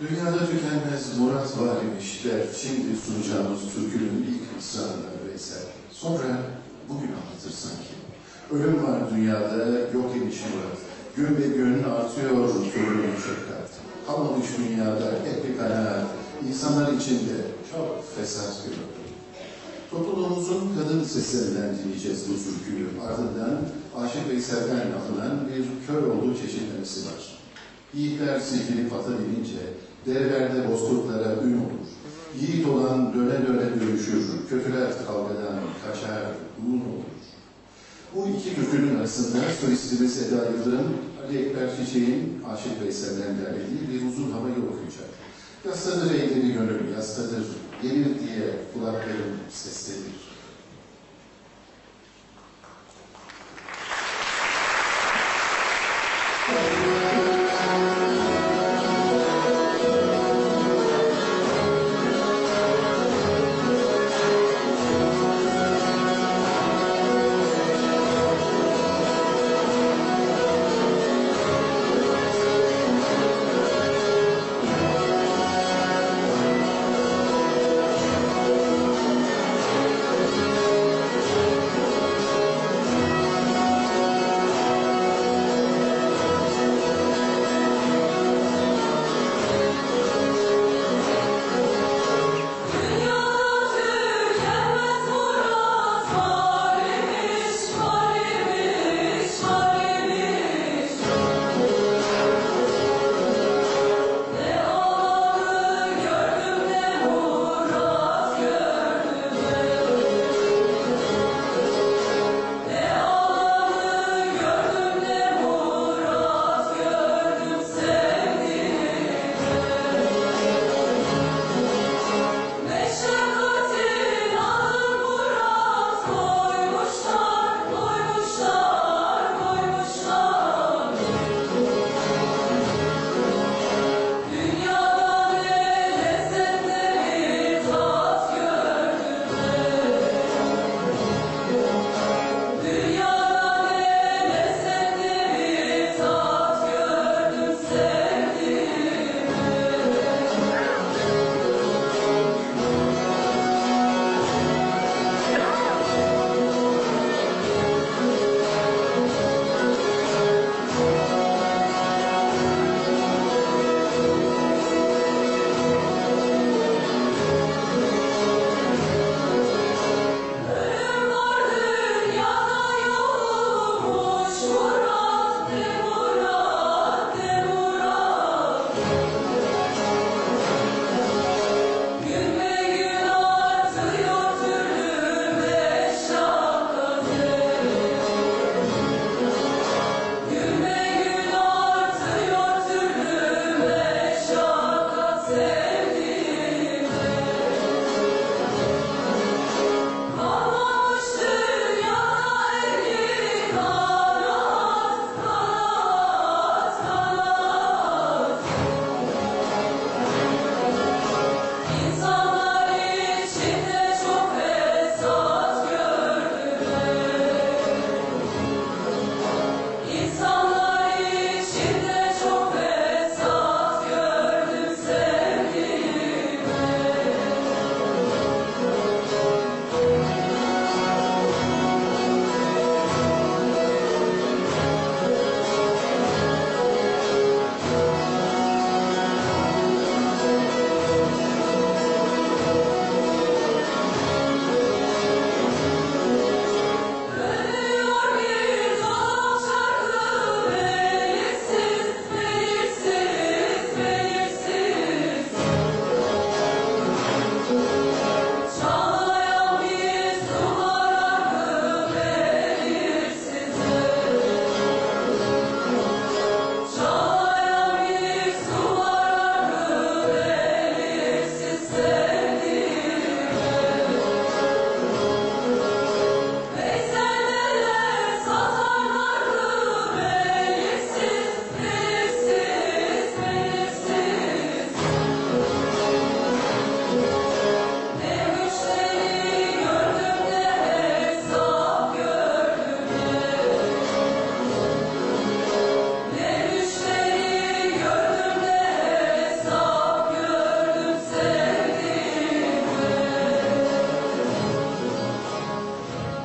Dünyada tükenmez murat var imişler. Şimdi sunacağımız türkünün ilk mısrağında Veysel. Sonra bugün anlatır sanki. Ölüm var dünyada, yok imiş murat. Gün be gün artıyor sorunun şefkat. Kalmamış dünyada hep bir kanaat. İnsanlar içinde çok fesat görüyor. Toplumumuzun kadın seslerinden dinleyeceğiz bu türküyü. Ardından Aşık Veysel'den alınan bir kör olduğu çeşitlemesi var. Yiğitler silkilip ata binince, Derlerde bozkurtlara ün olur. Yiğit olan döne döne dönüşür. Kötüler kavgadan kaçar, un olur. Bu iki türkünün arasında solistimiz Eda Yıldırım, Ali Ekber Çiçek'in Aşık Veysel'den derlediği bir uzun hava yol okuyacak. Yastadır eğdiri gönül, yastadır, gelir diye kulakların seslenir.